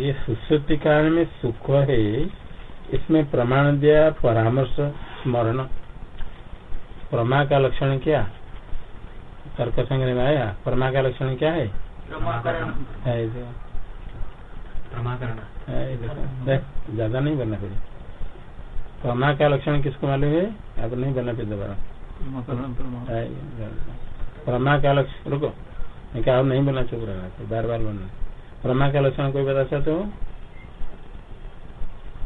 ये सुश्रुति काल में सुख है इसमें प्रमाण दिया परामर्श स्मरण। प्रमा का लक्षण क्या? तर्क संग्रह में आया। प्रमा का लक्षण क्या है? ज़्यादा नहीं बनना फिर। प्रमा का लक्षण किसको मालूम है? अब नहीं बनना फिर दोबारा। प्रमा का लक्षण रुको मैं अब नहीं बनना चुप रहना बार बार बनना। प्रमा का लक्षण कोई बता सकते हो?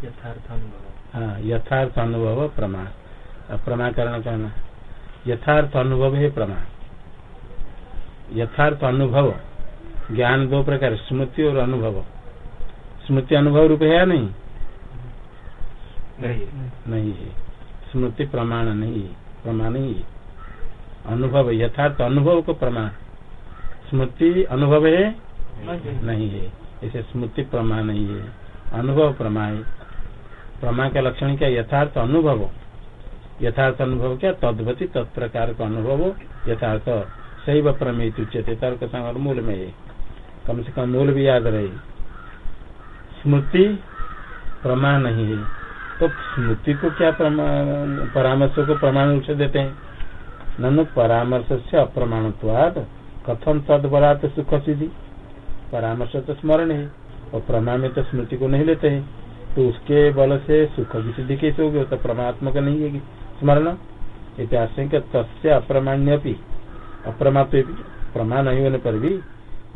यथार्थ अनुभव हाँ यथार्थ अनुभव प्रमा प्रमा करना चाहना। यथार्थ अनुभव है प्रमा यथार्थ अनुभव ज्ञान दो प्रकार स्मृति और अनुभव। स्मृति अनुभव रूप है या नहीं? नहीं। है। स्मृति प्रमाण नहीं है। प्रमाण नहीं है। अनुभव यथार्थ अनुभव को प्रमाण। स्मृति अनुभव है नहीं है। इसे स्मृति प्रमाण नहीं है। अनुभव प्रमा है। प्रमा का लक्षण क्या? यथार्थ अनुभव। यथार्थ अनुभव क्या? तद्वती तत्प्रकार का अनुभव। यथार्थ सही व प्रमेत उच्चते तर्क मूल में है। कम से कम मूल भी याद रहे। स्मृति प्रमाण नहीं है। तो स्मृति को क्या परामर्श को प्रमाण रूप से देते हैं? ननु परामर्श से अप्रमाणत्वाद कथम तद बरात सुख सिद्धि? परामर्श तो स्मरण है और प्रमा में तो स्मृति को नहीं लेते हैं तो उसके बल से सुख की सिद्धि कैसे होगी तो परमात्मक नहीं है स्मरण इतिहास तस्य अप्रमाण्य भी अप्रमात्व प्रमा नहीं होने पर भी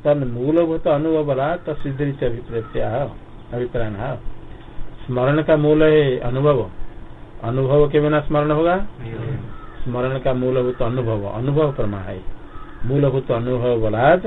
तन मूलभूत अनुभव बला तसिद्धि से अभिप्राय अभिप्राय स्मरण का मूल है अनुभव। अनुभव के बिना स्मरण होगा? स्मरण का मूलभूत अनुभव। अनुभव प्रमा है। मूलभूत अनुभव बलात्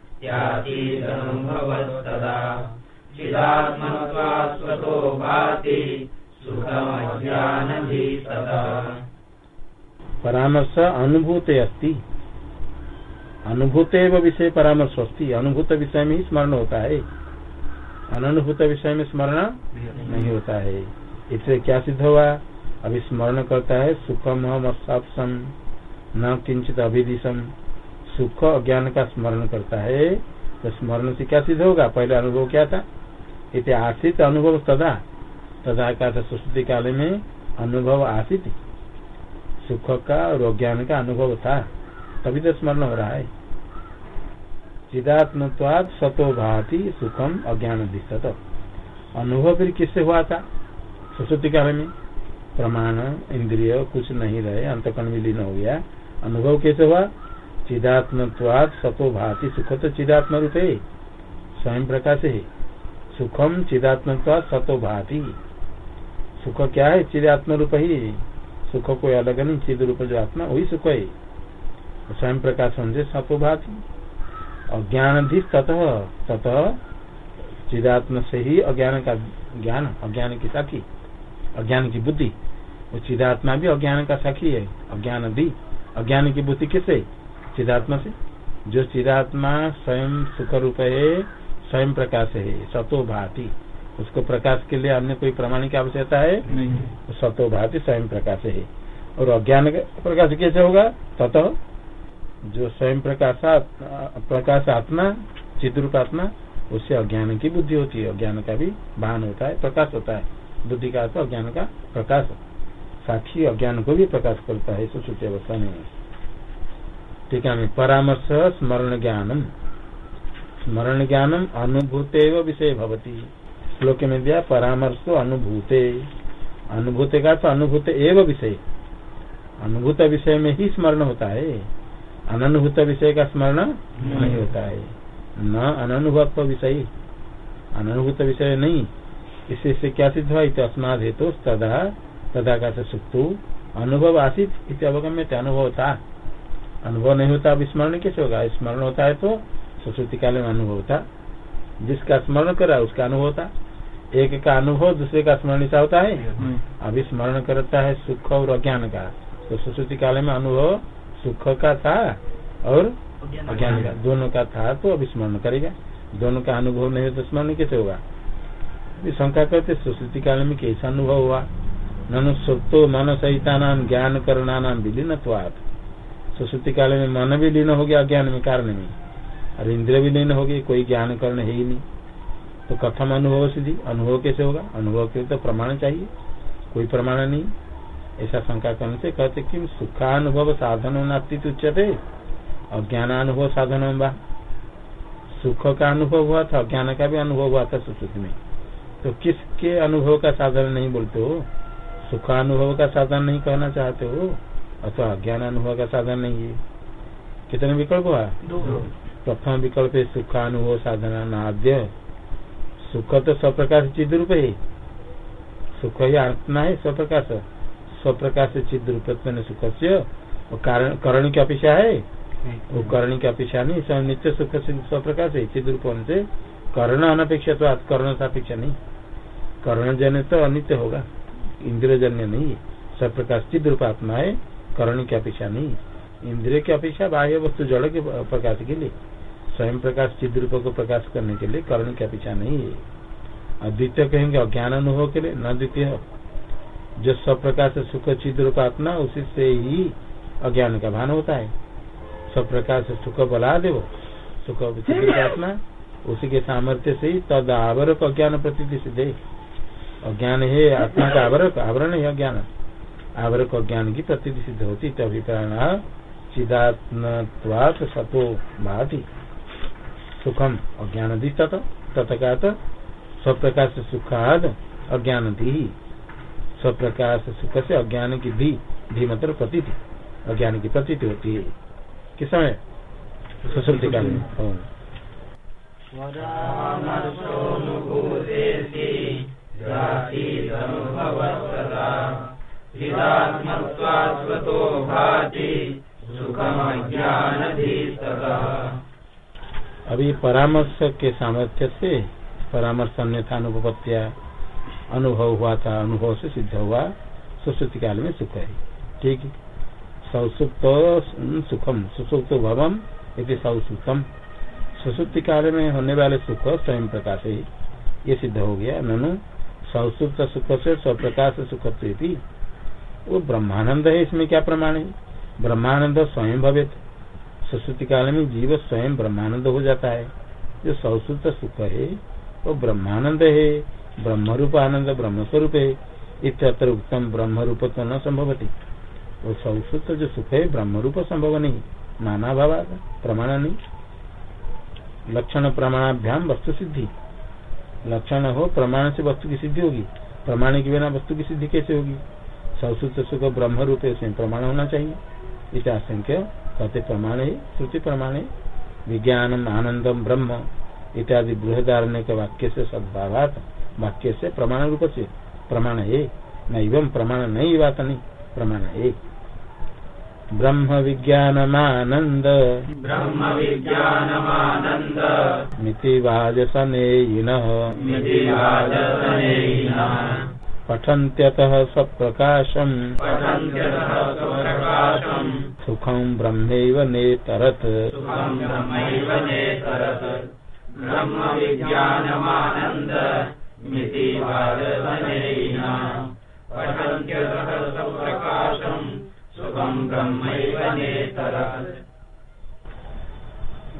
परामर्श अनुभूत अस्ति। अनुभूते विषय परामर्श अस्ति। अनुभूत विषय में ही स्मरण होता है। अनुभूत विषय में स्मरण नहीं होता है। इससे क्या सिद्ध हुआ? अभी स्मरण करता है सुखम हम न किंचित अभिदिशम। सुख अज्ञान का स्मरण करता है तो स्मरण से क्या सिद्ध होगा? पहले अनुभव क्या था? इति आश्रित अनुभव तदा। तदा का सुश्रुति काल में अनुभव आशित सुख का और अज्ञान का अनुभव था। तभी तो स्मरण हो रहा है। चिदात्मत्वाद सतो भाति सुखम अज्ञान दिशत। अनुभव फिर किससे हुआ था? सुश्रुति काल में। प्रमाण, इंद्रिय, कुछ नहीं रहे, अंतकरण विलीन हो गया। अनुभव कैसे हुआ? चिदात्मत्वाद सतो भाति सुख तो चिदात्म रूप है स्वयं प्रकाश। है सुखम चिदात्मत्वाद सतो भाति। सुख क्या है? चिदात्म रूप ही। सुख कोई अलग नहीं चिद रूप जो आत्मा, वही सुख है। स्वयं प्रकाश समझे सतो भाति। अज्ञान भी ततः ततः चिदात्म से ही अज्ञान का ज्ञान, अज्ञान की साखी, अज्ञान की बुद्धि। वो चिदात्मा भी अज्ञान का साखी है। अज्ञान भी। अज्ञान की बुद्धि किससे चिदात्मा से। जो चिदात्मा स्वयं सुख रूप है स्वयं प्रकाश है सतो भाती। उसको प्रकाश के लिए अन्य कोई प्रमाण की आवश्यकता है? तो सतो भाति स्वयं प्रकाश। है और अज्ञान प्रकाश कैसे होगा? ततः। जो स्वयं प्रकाश प्रकाश आत्मा चिद्रूप आत्मा उससे अज्ञान की बुद्धि होती है। अज्ञान का भी भान होता है प्रकाश होता है। बुद्धि का अर्थ अज्ञान का प्रकाश साक्षी अज्ञान को भी प्रकाश करता है सुश्रुति अवस्था में। ठीक है, परामर्श स्मरण ज्ञानम। स्मरण ज्ञानम अनुभूते विषय भवती। श्लोक में दिया, परामर्श अनुभूते। अनुभूते का अर्थ अनुभूत एवं विषय। अनुभूत विषय में ही स्मरण होता है। अनुभूत विषय का स्मरण नहीं होता है। न अनुभव विषय। अनुभूत विषय नहीं। इससे से क्या सिद्ध हुआ? तो अस्माद हेतु तदा तदा का सुक्तु अनुभव आसित इत अवगम्य अनुभव था अनुभव नहीं होता अब स्मरण कैसे होगा? स्मरण होता है तो सरस्वती काल में अनुभव था जिसका स्मरण करा उसका अनुभव था एक का अनुभव दूसरे का स्मरण ऐसा होता है? अभी स्मरण करता है सुख और अज्ञान का। तो सुश्रुति काल में अनुभव सुख का था और अज्ञान का। दोनों का था तो अभी स्मरण करेगा। दोनों का अनुभव नहीं हो तो स्मरण कैसे होगा? अभी शंका करते सुश्रुति काल में कैसा अनुभव हुआ? ननु सुप्तो मन सहिता नाम ज्ञान करना नाम विलीन सुश्रुति काल में मन भी लीन हो गया, अज्ञान में कारण में और इंद्र भी लीन हो गई, कोई ज्ञान करण है ही नहीं। तो कथम अनुभव सिद्धि, अनुभव कैसे होगा? अनुभव के तो प्रमाण चाहिए। कोई प्रमाण नहीं। ऐसा शंका करने से कहते कि सुखानुभव साधन नास्ती उच्चते अज्ञानानुभव साधन वा सुख का अनुभव हुआ था, अज्ञान का भी अनुभव हुआ था सुश्रुति में। तो किसके अनुभव का साधन नहीं बोलते हो? सुखानुभव का साधन नहीं कहना चाहते हो? अथवा अज्ञान अनुभव का साधन नहीं है। कितने विकल्प हुआ प्रथम विकल्प है सुखानुभव साधना नाद्य सुख तो स्वप्रकाश चिद रूप है। सुख ही आत्मा है स्वप्रकाश। स्वप्रकाश चिद रूप सुख से करण की अपेक्षा है। वो करण की अपेक्षा नहीं सब नित्य सुख से स्वप्रकाश है चिद रूप से। कर्ण अनपेक्षा तो कर्ण से अपेक्षा नहीं। कर्ण जन्य तो अनित्य होगा। इंद्रिय जन्य नहीं। है स्वप्रकाश चिद रूप आत्मा है। करण की अपेक्षा नहीं, इंद्रिय की अपेक्षा बाह्य वस्तु जड़ के प्रकाश के लिए, स्वयं प्रकाश, चिद रूप को प्रकाश करने के लिए कर्ण की अपेक्षा नहीं है। अद्वितीय कहेंगे अज्ञान अनुभव के लिए, न द्वितीय जो सब प्रकाश सुख, चिद रूप आत्मा, उसी से ही अज्ञान का भान होता है। सब प्रकाश सुख बला देव, सुख आत्मा, उसी के सामर्थ्य से ही तद आवरक अज्ञान प्रती सिद्धे। अज्ञान है, आत्मा का आवरक, आवरण है अज्ञान आवरक अज्ञान की प्रती सिद्ध होती तभिप्राण चिदात्मत्वात सतो भाति। सुखम अज्ञान तथा तथका स्वप्रकाश सुखाद अज्ञान धी स्वप्रकाश सुख से अज्ञान की धी धी मतलब प्रती अज्ञान की प्रती होती। है किस समय सुश्रुति काल अभी परामर्श के सामर्थ्य से परामर्श अन्यथा अनुपत्या अनुभव हुआ था, अनुभव से सिद्ध हुआ, सुश्रुति काल में सुख है। ठीक? सौसुप्त सुखम, सुसुप्त भवम इति सौसुप्तम। सुसुप्ति काल में होने वाले सुख स्वयं प्रकाश है। ये सिद्ध हो गया। ननु, सौसुप्त सुख से स्वप्रकाश सुख वो ब्रह्मानंद है, इसमें क्या प्रमाण है? ब्रह्मानंद स्वयं भवे सुश्रुति काल में जीव स्वयं ब्रह्मानंद हो जाता है। जो सौसुप्त सुख है, वो ब्रह्मानंद है। ब्रह्म रूप आनंद ब्रह्म स्वरूप है। इतर उत्तम ब्रह्म रूप तो न संभवती। वो सौसुप्त जो सुख है ब्रह्म रूप संभव नहीं। नाना भाव प्रमाण नहीं। लक्षण प्रमाणाभ्याम वस्तु सिद्धि। लक्षण हो, प्रमाण से वस्तु की सिद्धि होगी। प्रमाण के बिना वस्तु की सिद्धि कैसे होगी? सौसुप्त सुख ब्रह्म रूप उसमें प्रमाण होना चाहिए। इस आशंक्य कहते प्रमाण है श्रुति प्रमाण है विज्ञानम आनंदम ब्रह्म इत्यादि बृहदारण्य के वाक्य से सद्भावात वाक्य से प्रमाण रूप से प्रमाण है। न एवं प्रमाण नहीं बात नहीं प्रमाण है। ब्रह्म विज्ञानमानंद ब्रह्म विज्ञानमानंद मिति वाजसनेयिन पठन्त्यतः सप्रकाशम् पठन्त्यतः स्वप्रकाशम्। सुखं ब्रह्मैव नेतरत्।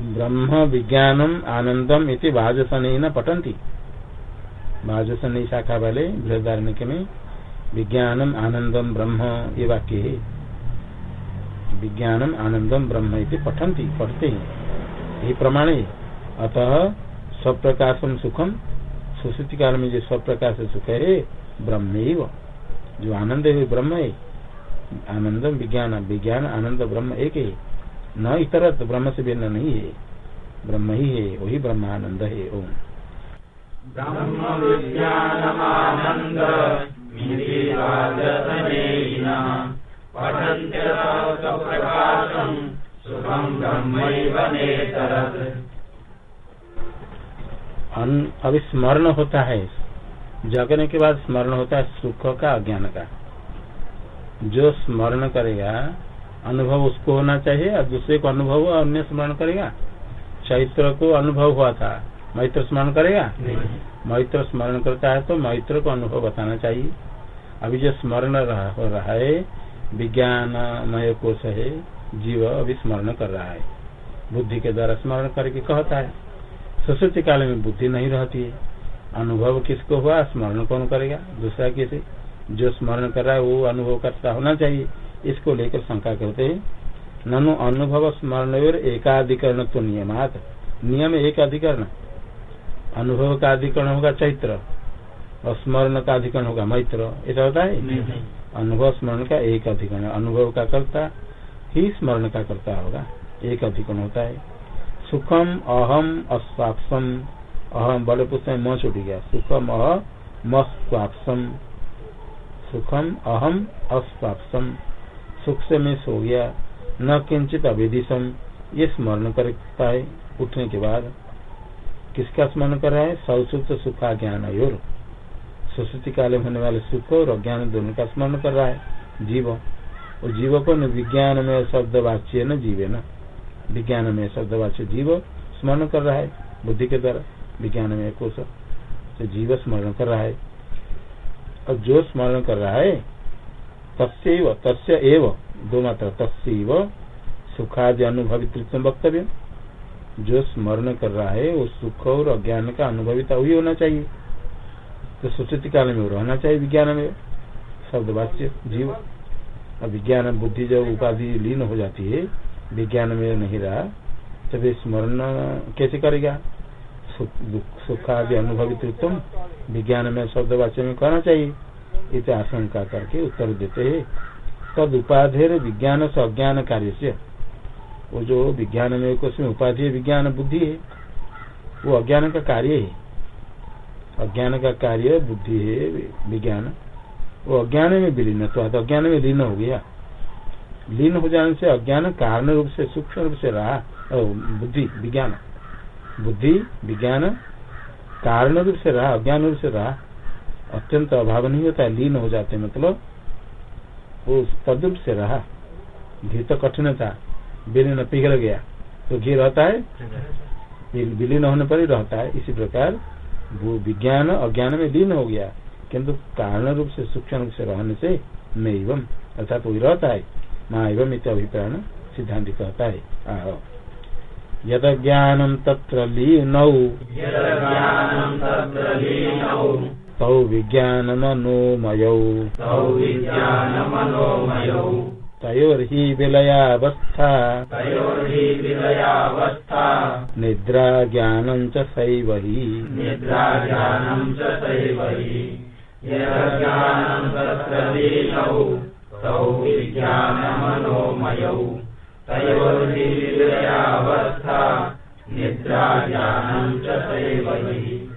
ब्रह्म विज्ञानम आनंदम इति वाजसन पठंती वाजसन शाखा वाले बृहदारण्य में विज्ञानम आनंदम ब्रह्म ये वाक्य है। विज्ञानम आनंदम ब्रह्म इति पठंती पढ़ते हैं। यही प्रमाण है। अतः स्वप्रकाशम सुखम, सुश्रुति काल में जो स्वप्रकाश सुख है, ब्रह्म जो आनंद है ब्रह्म है। आनंदम विज्ञान विज्ञान, आनंद, ब्रह्म एक है। न इतरत, ब्रह्म से भिन्न नहीं है। ब्रह्म ही है, वही ब्रह्मानंद है, ओम। अभी स्मरण होता है। जगने के बाद स्मरण होता है सुख का अज्ञान का। जो स्मरण करेगा, अनुभव उसको होना चाहिए, और दूसरे को अनुभव अन्य स्मरण करेगा। चैत्र को अनुभव हुआ था। मैत्र स्मरण करेगा? मैत्र स्मरण करता है तो मैत्र को अनुभव बताना चाहिए। अभी जो स्मरण हो रहा है विज्ञानमय कोश है जीव अभी स्मरण कर रहा है। बुद्धि के द्वारा स्मरण करके कहता है। सुश्रुति काल में बुद्धि नहीं रहती है। अनुभव किसको हुआ? स्मरण कौन करेगा? दूसरा किसे। जो स्मरण कर रहा है वो अनुभव करता होना चाहिए। इसको लेकर शंका करते हैं। ननु अनुभव स्मरण एकाधिकरण तो नियमात। नियम एक अधिकरण। अनुभव का अधिकरण होगा चैत्र। और स्मरण का अधिकरण होगा मैत्र। ऐसा होता है? अनुभव स्मरण का एक अधिकरण। अनुभव का करता ही स्मरण का करता होगा। एक अधिकरण होता है। सुखम अहम अस्वापसम। अहम बड़े पुस्तक में छूट गया। सुखम अहम सुखम अहम अस्वापसम। सुख से मैं सो गया। न किंचित अभिदिशम। ये स्मरण करता है। उठने के बाद किसका स्मरण कर रहा है? सौसुत सुखा ज्ञान और सुश्रुति काले होने वाले सुख और अज्ञान दोनों का स्मरण कर रहा है, जीव। और जीव को न विज्ञान में शब्द वाच्य न जीवे न। विज्ञान में शब्द वाच्य जीव स्मरण कर रहा है, बुद्धि के द्वारा। विज्ञान में कोश तो जीव स्मरण कर रहा है। और जो स्मरण कर रहा है तस्व तस्य एव, दो मात्रा तस्व सुखादि अनुभवित वक्तव्य जो स्मरण कर रहा है, वो सुख और अज्ञान का अनुभविता वही होना चाहिए। तो सुचित काल में रहना चाहिए विज्ञान में। शब्द वाच्य जीव विज्ञान बुद्धि जब उपाधि लीन हो जाती है, विज्ञान में नहीं रहा, तब स्मरण कैसे करेगा? सुख आदि अनुभवित विज्ञान में शब्द वाच्य में कहना चाहिए। इत आशंका करके उत्तर देते है। तद उपाधि विज्ञान से अज्ञान कार्य से। वो जो विज्ञान में कुछ उपाधि विज्ञान बुद्धि है, वो अज्ञान का कार्य है। अज्ञान का कार्य, बुद्धि है, विज्ञान। वो अज्ञान में विलीन तो अज्ञान में लीन हो गया। लीन हो जाने से अज्ञान कारण रूप से, सूक्ष्म रूप से रहा बुद्धि, विज्ञान। बुद्धि, विज्ञान कारण रूप से रहा, अज्ञान रूप से रहा। अत्यंत अभाव नहीं होता लीन हो जाते मतलब वो तद्रूप से रहा। घी तो कठिन था विलीन पिघल गया तो घी रहता है? विलीन होने पर ही रहता है। इसी प्रकार वो विज्ञान अज्ञान में लीन हो गया किंतु कारण रूप से सूक्ष्म रूप से रहने से मैं एवं अर्थात वही रहता है। माँ एवं इत अभिप्राय सिद्धांत कहता है। यद ज्ञानम तत्र लीनौ। तौ विज्ञान मनोमयौ तयोर्हि विलयावस्था। निद्रा ज्ञानं च सैव हि निद्रा ज्ञानं च सैव हि तौ विज्ञानमनोमयौ। तयोर्हि विलयावस्था। निद्रा ज्ञानं च सैव हि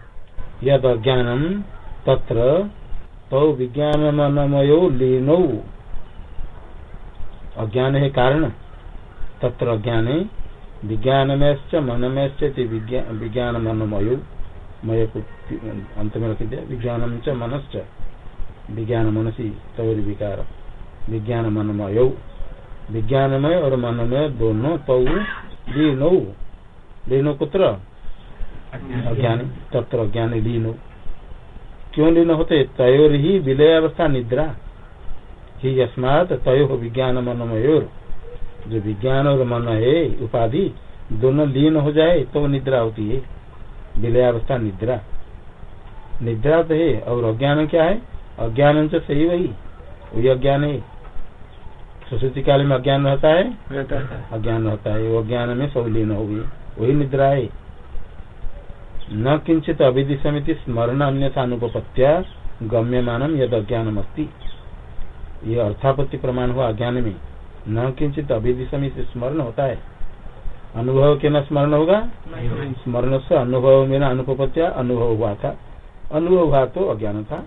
यद अज्ञानम तत्र तौ विज्ञानमनमयो लीनौ। अज्ञान है कारण तत्र अज्ञान विज्ञान में मन में विज्ञान मनमय मय को अंत में रख दिया। विज्ञान च मनश्च विज्ञान मनसी तौर विकार। विज्ञान मनमय विज्ञानमय और मनमय दोनों तौ लीनो। लीनो कुत्र? अज्ञान। तत्र अज्ञान लीनो। क्यों लीन होते? तयोर ही विलय अवस्था निद्रा। ही यस्मात तय हो विज्ञान मनमयोर जो विज्ञान और मन है उपाधि दोनों लीन हो जाए तो निद्रा होती है। विलयावस्था निद्रा। निद्रा तो है और अज्ञान क्या है? अज्ञान से सही वही। वही अज्ञान है। सरस्वती काल में अज्ञान रहता है? अज्ञान रहता है। वो अज्ञान में सब लीन हो गई। वही निद्रा है। न किंचित अविधि समिति स्मरण अन्य अनुपत्या गम्य मानम यद अज्ञानम अस्ती ये अर्थापत्ति प्रमाण हुआ अज्ञान में। न किंचित अभिधि से स्मरण होता है। अनुभव के न स्मरण होगा? स्मरण से अनुभव में न अनुपत्या अनुभव हुआ था। अनुभव हुआ तो अज्ञान था।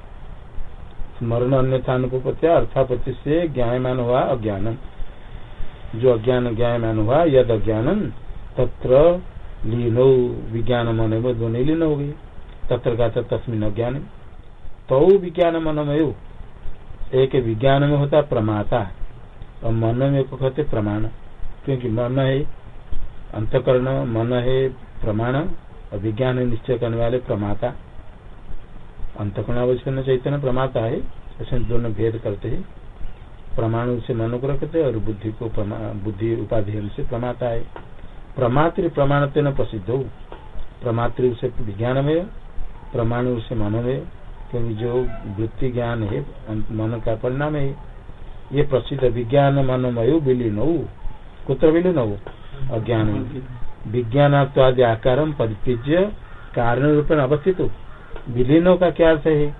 स्मरण अन्यथा अनुपत्या अर्थापत्ति से ज्ञायमान हुआ अज्ञान जो अज्ञान ज्ञायमान हुआ यद अज्ञान तत्र लीनो विज्ञान मन में दोनों लीन हो गई। तत्र का तस्मिन अज्ञान तो विज्ञान मनमय एक विज्ञान में होता है, प्रमाता और मन में को कहते प्रमाण। क्योंकि मन है अंतकरण, मन है प्रमाण, और विज्ञान निश्चय करने वाले प्रमाता। अंतकरण अवश्य चैतन्य प्रमाता है, ऐसे दोनों भेद करते हैं। प्रमाण से मन को रखते और बुद्धि को बुद्धि उपाधि से प्रमाता है। प्रमातृ प्रमाण तेना प्रसिद्ध हो। प्रमातृ से विज्ञान में, प्रमाण से मन में क्योंकि जो वृत्ति ज्ञान है, मन का परिणाम है, ये प्रसिद्ध विज्ञान मनोमय विलीन हो, कुत्र विलीन हो? अज्ञान विज्ञानात्वादि आकार परित्यज्य कारण रूप में अवस्थित हो। विलीनों का क्या अर्थ है?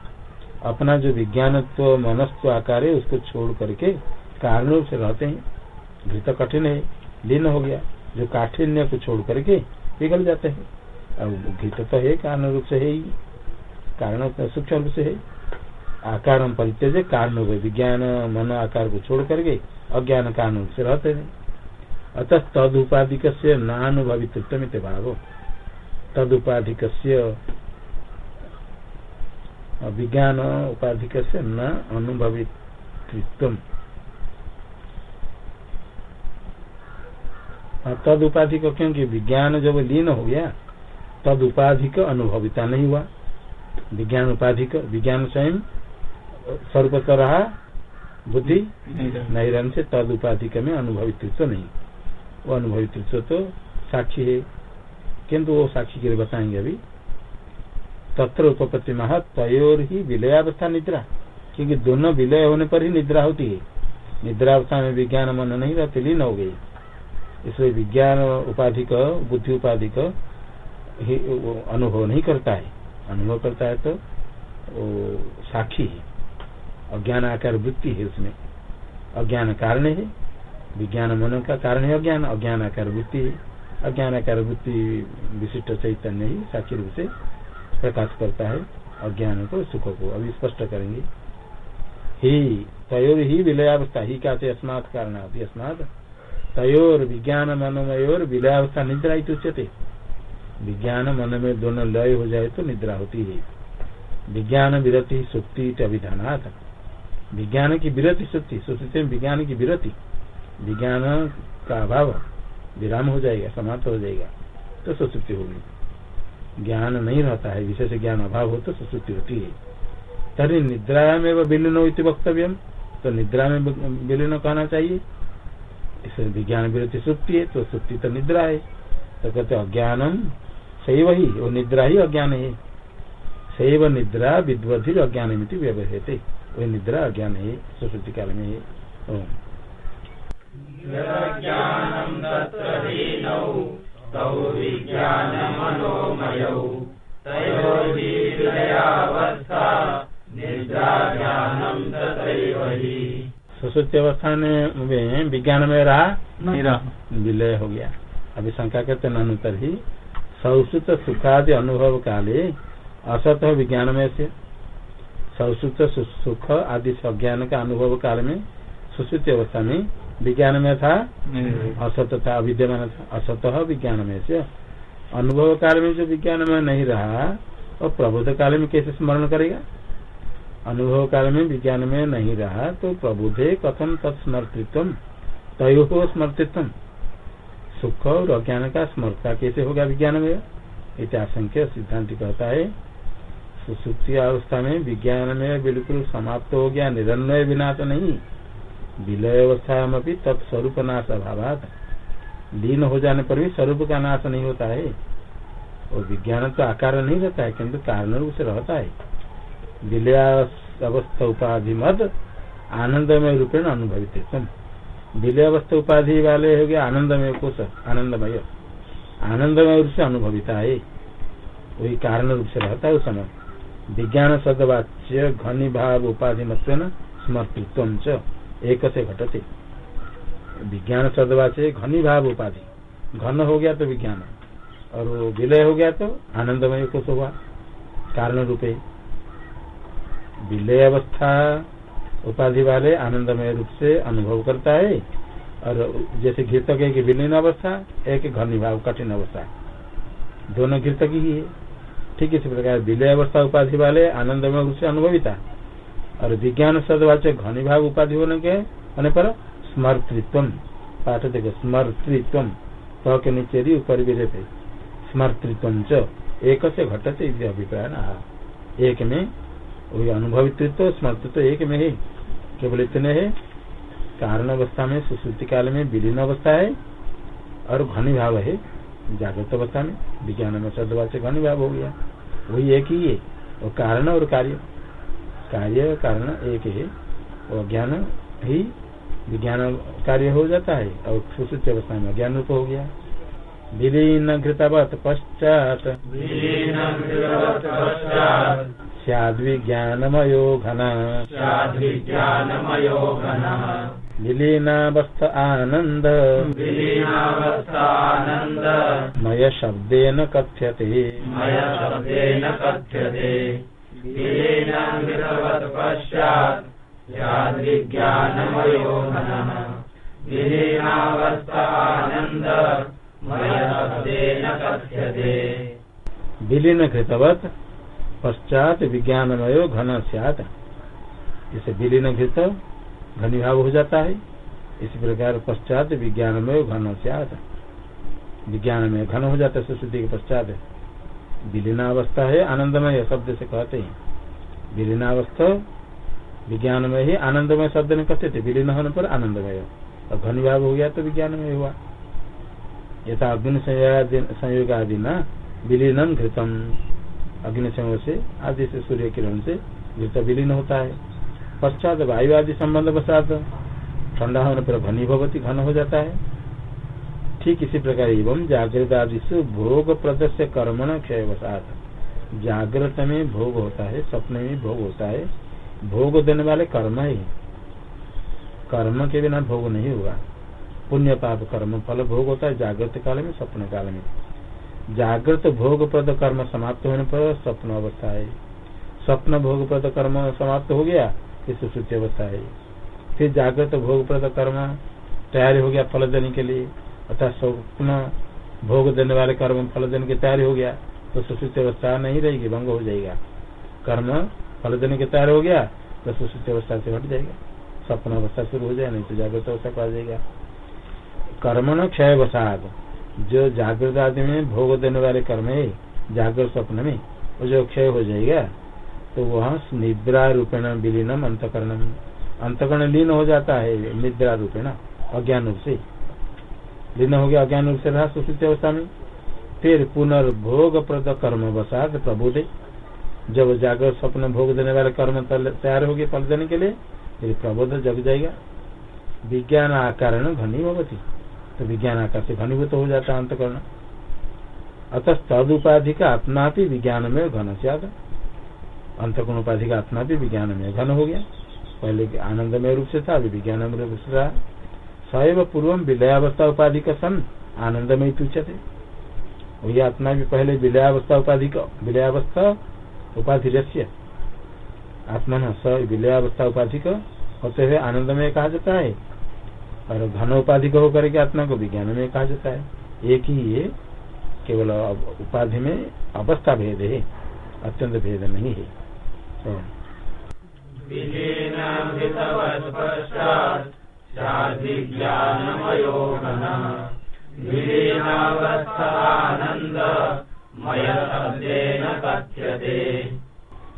अपना जो विज्ञानत्व, मनस्व आकार है, उसको छोड़ करके कारण रूप से रहते हैं। घृत कठिन है, लीन हो गया। जो काठिन्य को छोड़ करके पिघल जाते हैं। अब घृत तो है कारण रूप से है ही। कारण सूक्ष्म रूप से है। आकार परिचय कारण रूप विज्ञान, मन, आकार को छोड़ करके अज्ञान कारण रूप से रहते हैं। अतः तद उपाधिक नानुभवित्व भाव। तद उपाधिक विज्ञान उपाधिक न अनुभवित्व तद उपाधि क्योंकि विज्ञान जब लीन हो गया तद उपाधि का अनुभविता नहीं हुआ। विज्ञान उपाधि विज्ञान स्वयं स्वरूप रहा बुद्धि नहीं रहने से तद उपाधि में अनुभवित्व नहीं। वो अनुभवित्व तो साक्षी है। किंतु वो साक्षी के लिए बताएँगे अभी। तत्र उपपत्ति महा तयोर ही विलयावस्था निद्रा। क्योंकि दोनों विलय होने पर ही निद्रा होती है। निद्रावस्था में विज्ञान मन नहीं रहती लीन हो गई। इसलिए विज्ञान उपाधि का बुद्धि उपाधि का अनुभव नहीं करता है। अनुभव करता है तो वो साक्षी है। अज्ञान आकार वृत्ति है उसमें। अज्ञान कारण है। विज्ञान मन का कारण है अज्ञान। अज्ञान आकार वृत्ति है। अज्ञान आकार वृत्ति विशिष्ट चैतन्य ही साक्षी रूप से प्रकाश करता है अज्ञान को, सुख को। अभी स्पष्ट करेंगे। ही, तयोर ही विलयावस्था। ही क्या अस्मात कारण अभी अस्मात तयोर विज्ञान मनमयोर विलयावस्था निद्रा उच्यते विज्ञान मन में दोनों लय हो जाए तो निद्रा होती है। विज्ञान विरति, सुक्ति अभिधान विज्ञान की विरति, सुक्ति सुक्ति विज्ञान की विरति। विज्ञान का अभाव विराम हो जाएगा, समाप्त हो जाएगा तो सुश्रुति होगी। ज्ञान नहीं रहता है, विशेष ज्ञान अभाव हो तो सुश्रुति होती है। तरी निद्रा में विलीन वक्तव्य तो निद्रा में विलीन कहना चाहिए। इसमें विज्ञान विरति सुप्ति है तो सुप्ति तो निद्रा है। तो कहते अज्ञानम सही वही वो निद्रा ही अज्ञान है। सैव निद्रा विद्वधि अज्ञान व्यवहित। वही निद्रा अज्ञान है सुश्रुति काल में है। सुश्रुति अवस्था में विज्ञान में रहा? नहीं रहा। विलय हो गया। अभी शंका करते अनुतर ही सौसुत सुखादि अनुभव काले असत विज्ञान में से सौसुत सुख आदि अज्ञान का अनुभव काल में सुश्रुति अवस्था में विज्ञान में था असत था विद्यमान था असत विज्ञान में से अनुभव काल में जो विज्ञान में नहीं रहा और प्रबोध काल में कैसे स्मरण करेगा? अनुभव काल में विज्ञान में नहीं रहा तो प्रबोधे कथम तत्स्मर्तित्व तय स्मर्तित्व। सुख और अज्ञान का स्मरता कैसे होगा विज्ञान में? इतिहासंख्य सिद्धांत कहता है। सुसुप्ति अवस्था में विज्ञान में बिल्कुल समाप्त हो गया, निरन्वय बिना तो नहीं। विलय अवस्था में भी तत्स्वरूप नाश अभाव लीन हो जाने पर भी स्वरूप का नाश नहीं होता है। और विज्ञान तो आकार नहीं रहता है, किंतु कारण रूप से रहता है। विलय अवस्था उपाधि मत आनंदमय रूपेण अनुभवित विलय अवस्था उपाधि वाले हो गया आनंदमय कोश, आनंदमय। आनंदमय रूप से अनुभविता है। वही कारण रूप से रहता है उस समय। विज्ञान सदवाच्य घनी भाव उपाधि मत स्मर्तित्व एक से घटते। विज्ञान सदवाच्य घनी भाव उपाधि। घन हो गया तो विज्ञान। और विलय हो गया तो आनंदमय कोश हुआ, कारण रूपे। विलय अवस्था उपाधि वाले आनंदमय रूप से अनुभव करता है। और जैसे घृतक एक विलीन अवस्था, एक घनी भाव, कठिन अवस्था। दोनों घृतक ही है। ठीक इसी प्रकार विलय अवस्था उपाधि वाले आनंदमय रूप से अनुभविता। और विज्ञान सदवाचक घनी भाव उपाधि होने के, होने पर स्मर्तृत्व पाठ देखो स्मर्तृत्व क के नीचे री ऊपर भी रहते। स्मर्तृत्व एक से घटते अभिप्राय। न एक में वही अनुभवित्व स्मर्तृत्व एक में ही। केवल इतने है, कारण अवस्था में, सुश्रुति काल में, विलीन अवस्था है, और घनी भाव है। जागृत अवस्था में, विज्ञान में सदवाचक घनी भाव हो गया। वही एक ही है, और कारण और कार्य। कार्य कारण एक है, और ज्ञान ही विज्ञान कार्य हो जाता है, और सुश्रुति अवस्था में ज्ञान रूप हो गया। विलीन घृतवत पश्चात। सद्विज्ञानमयो घन ज्ञानमयो घनः विलीनावस्थ आनंद विलीनावस्थानन्द। मय शब्देन कथ्यते। मया शब्देन कथ्यते। विलीनामृतवत् पश्चात् स्याद्विज्ञानमयो घनः विलीनावस्थानन्द मया शब्देन कथ्यते। विलीन पश्चात विज्ञानमयो घन सियात। इसे विलीन घृत घनीभाव हो जाता है। इसी प्रकार पश्चात विज्ञानमय घन सियात। विज्ञान में घन हो जाता है, सुशुद्धि के पश्चात। विलीनावस्था है, आनंदमय शब्द से कहते हैं। विलीनावस्था विज्ञानमय ही आनंदमय शब्द ने कहते थे। विलीन होने पर आनंदमय। और घनीभाव हो गया तो विज्ञानमय हुआ। यथा अग्नि संयोग आदि न विलीनम घृतम। अग्नि संयोग से, आदि से सूर्य किरण से घृत विलीन होता है। पश्चात वायु आदि संबंध बसात ठंडा होने पर घनी भवती घन हो जाता है। ठीक इसी प्रकार एवं जागृत आदि से भोग प्रदर्श्य कर्मण क्षय वसात। जागृत में भोग होता है सपने में भोग होता है। भोग देने वाले कर्म ही कर्म के बिना भोग नहीं होगा पुण्य पाप कर्म फल भोग होता है, जागृत काल में, स्वप्न काल में। जागृत भोग प्रद कर्म समाप्त होने पर स्वप्न अवस्था है। स्वप्न भोग प्रद कर्म समाप्त हो गया, फिर सुश्रुति अवस्था है। फिर जागृत भोग प्रद कर्म तैयारी हो गया फल देने के लिए अर्थात स्वप्न भोग देने वाले कर्म फल देने की तैयारी हो गया तो सुश्रुति अवस्था नहीं रहेगी, भंग हो जाएगा। कर्म फल देने की तैयार हो गया तो सुश्रुति अवस्था से हट जाएगा। स्वप्न अवस्था शुरू हो जाए, नहीं तो जागृत अवस्था आ जाएगा। कर्मण क्षय वसाद। जो जागृत आदि में भोग देने वाले कर्म है, जागृत स्वप्न में, वो जो क्षय हो जाएगा तो वह निद्रा रूपेण विलीनम अंतकरणम। अंतकरण लीन हो जाता है निद्रा रूपेण, अज्ञान रूप से। लीन हो गया अज्ञान रूप से रहा सुश्रुति अवस्था में। फिर पुनर्भोग प्रद कर्म वसाद प्रबोधे। जब जागृत स्वप्न भोग देने वाले कर्म तैयार हो गए फल देने के लिए, फिर प्रबोध जग जाएगा। विज्ञान आकार घनी भवती तो विज्ञान आकार से घनीभूत हो जाता है अंतकरण। अतः तद उपाधि का आत्मा भी विज्ञान में घन से आता अंतकरण उपाधि का आत्मा भी विज्ञान में घन हो गया। पहले आनंदमय रूप से था, अभी विज्ञान में रूप से रहा सैव पूर्व विलयावस्था उपाधि का सन, आनंदमय तुच्छते वही आत्मा भी पहले विलयावस्था उपाधि का विलयावस्था उपाधि रस्य आत्मा न स, विलयावस्था उपाधि का होते हुए आनंदमय कहा जाता है। और घन उपाधि को होकर के आत्मा को विज्ञान में कहा जाता है। एक ही ये केवल उपाधि में अवस्था भेद है अत्यंत भेद नहीं है।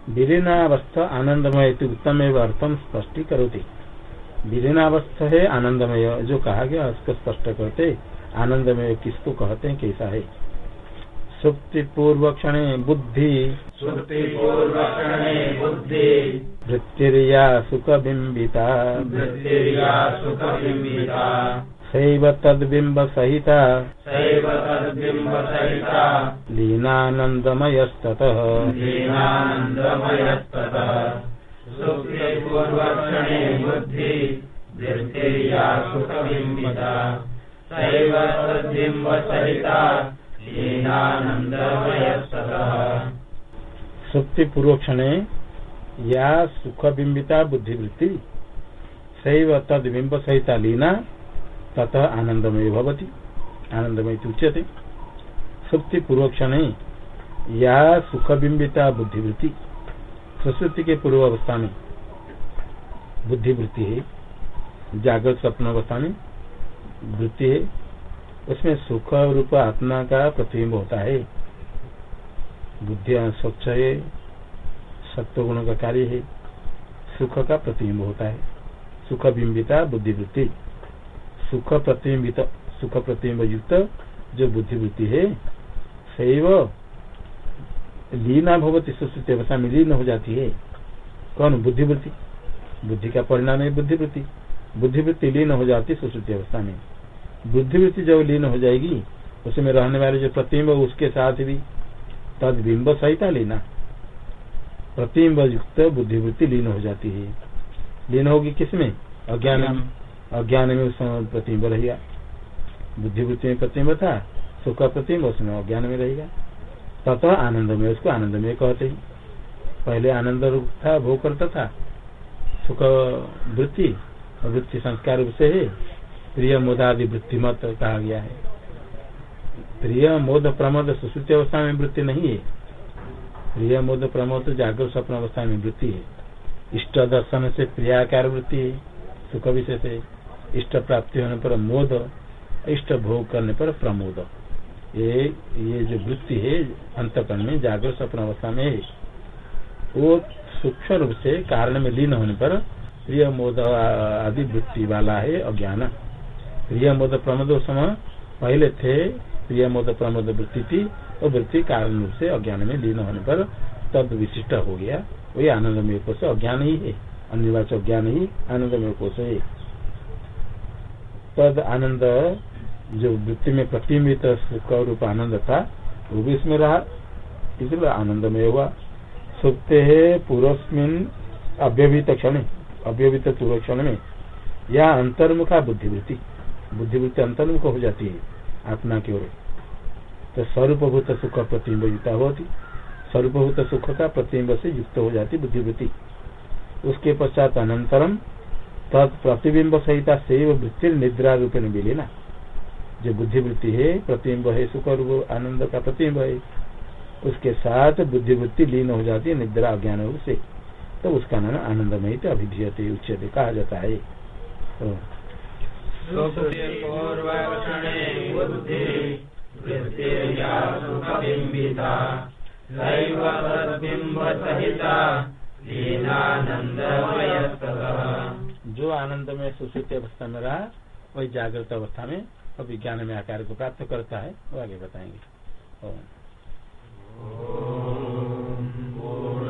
विलीनावस्था आनंदमय उत्तम एवं अर्थम स्पष्टी करोती विलीनावस्था है आनंदमय जो कहा गया उसको स्पष्ट करते आनंदमय किसको कहते हैं कैसा है? सुप्ति पूर्व क्षण बुद्धि। सुप्ति पूर्व क्षणे बुद्धि। वृत्तिरिया सुख बिंबिता वृत्तिर्या सुखबिम्बिता। सैव तद्बिंब सहिता सैव तद्बिम्बसहिता। लीनानंदमयस्ततः लीनानन्दमयस्ततः। सुप्तिपूर्वक्षणे बुद्धि सैव सुप्ति पूर्व या सुख बिंबिता बुद्धिवृत्ति, सैव तद्बिंब सहिता लीना ततः आनंदमय भवती आनंदमय उच्यते। सुप्ति पूर्व क्षण या सुख बिंबिता बुद्धिवृत्ति सुश्रुति के पूर्व अवस्था में बुद्धिवृत्ति है जागृत स्वप्न अवस्था में वृत्ति है, उसमें सुख रूप आत्मा का प्रतिबिंब होता है। बुद्धि स्वच्छ है, सत्व गुण का कार्य है, सुख का प्रतिबिंब होता है। सुख बिंबिता बुद्धिवृत्ति। सुख प्रतिबिंबित, सुख प्रतिबिंब युक्त जो बुद्धिवृत्ति है, सैव लीना भवती, सुश्रुति अवस्था में लीन हो जाती है। कौन? बुद्धिवृत्ति। बुद्धि का परिणाम है बुद्धिवृत्ति। बुद्धिवृत्ति लीन हो जाती है सुश्रुति अवस्था में। बुद्धिवृत्ति जब लीन हो जाएगी, उसमें रहने वाले जो प्रतिबिंब, उसके साथ भी तद बिंब सहित लीना। प्रतिबिंब युक्त बुद्धिवृत्ति लीन हो जाती है। लीन होगी किसमें? अज्ञान अज्ञान में उसमें प्रतिबिंब रहेगा। बुद्धिवृत्ति में प्रतिम्ब था, सुख प्रतिबिंब उसमें अज्ञान में रहेगा। तथा आनंद में उसको आनंद में कहते हैं। पहले आनंद रूप था, भोग करता था सुख वृत्ति वृत्ति संस्कार रूप से है प्रिय मोदादि वृत्ति मत कहा गया है। प्रिय मोद प्रमोद सुश्रुति अवस्था में वृत्ति नहीं है। प्रिय मोद प्रमोद जागृत स्वप्न अवस्था में वृत्ति है। इष्ट दर्शन से प्रियाकार वृत्ति है, सुख विषय से इष्ट प्राप्ति होने पर मोद, इष्ट भोग करने पर प्रमोद। ये ये जो वृत्ति है, अंतकरण में जागृत स्वप्न अवस्था में है। वो सूक्ष्म रूप से कारण में लीन होने पर प्रिय मोद आदि वृत्ति वाला है अज्ञान। प्रिय मोद प्रमोद समय पहले थे प्रिय मोद प्रमोद वृत्ति थी और वृत्ति कारण रूप से अज्ञान में लीन होने पर तद विशिष्ट हो गया। वही आनंदमय कोश अज्ञान ही है अनिर्वाचक ज्ञान ही आनंदमय कोश है। तद आनंद जो वृत्ति में प्रतिबिंबित सुख रूप आनंद था, वो भी इसमें रहा। इसलिए आनंदमय हुआ। सुप्ते है पूर्वस्मिन अव्यवहित क्षण अव्यवहित पूर्व क्षण में यह अंतर्मुखा बुद्धिवृत्ति बुद्धिवृत्ति अंतर्मुख हो जाती है, आत्मा की ओर। तो स्वरूपभूत सुख प्रतिबिंब युक्ता होती, स्वरूपभूत सुख का प्रतिबिंब से युक्त हो जाती बुद्धिवृत्ति। उसके पश्चात अनंतरम तत्प्रतिबिंब सहिता सैव वृत्ति निद्रा रूपेण विलीना जो बुद्धिवृत्ति है, प्रतिबिंब है, सुख रूप, आनंद का प्रतिबिंब है उसके साथ बुद्धिवृत्ति लीन हो जाती है निद्रा अज्ञान रूप से तो उसका नाम आनंदमय तो उच्च उच्चते कहा जाता है। तो जो आनंद में सुश्रुति अवस्था में रहा वही जागृत अवस्था में और विज्ञान में आकार को प्राप्त करता है वो आगे बताएँगे। ओम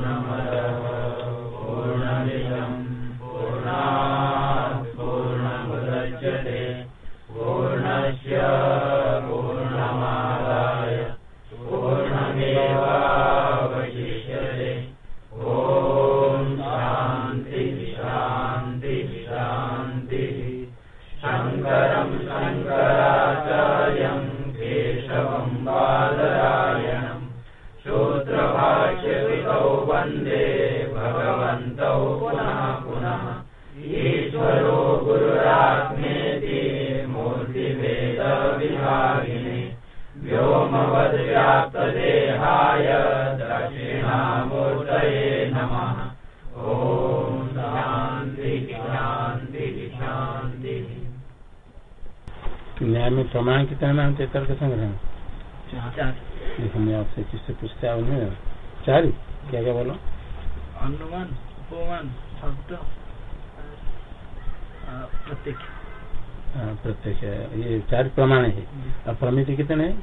में प्रमाण कितने में होते तर्क संग्रह देखो मैं आपसे किससे पूछते हैं उन्हें चार क्या क्या बोलो? अनुमान उपमान शब्द प्रत्यक्ष। प्रत्यक्ष। ये चार प्रमाण है। अब प्रमिति कितने हैं?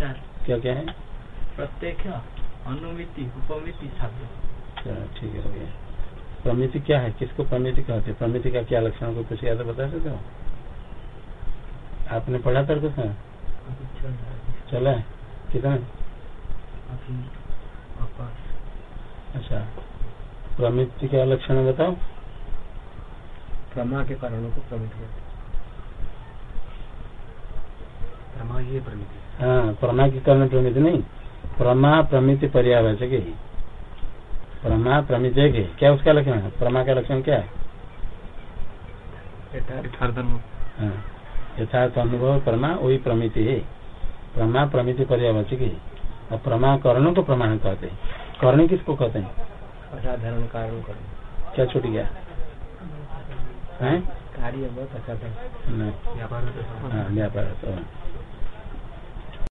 चार। क्या क्या है? प्रत्यक्ष अनुमिति उपमिति शब्द ठीक है हो गया। प्रमिति क्या है? किसको प्रमिति कहते हैं? प्रमिति का क्या लक्षण को कुछ याद बता सकते हो? आपने पढ़ा तर्क से अभी चल है कितना अच्छा। प्रमिति का लक्षण बताओ? प्रमा के कारणों को प्रमित करते प्रमा ये प्रमित हाँ। प्रमा के कारण प्रमित नहीं। प्रमा प्रमिति पर्यावाचक। है प्रमा प्रमित है क्या उसका लक्षण है? प्रमा का लक्षण क्या है? हाँ। यथार्थ अनुभव प्रमा वही प्रमिति है। प्रमा प्रमिति पर्यावाचक है। और प्रमा करण को प्रमाण कहते हैं। करण किसको कहते हैं? असाधारण कारण कर्ण। क्या छूट गया? है? कार्य नहीं व्यापार।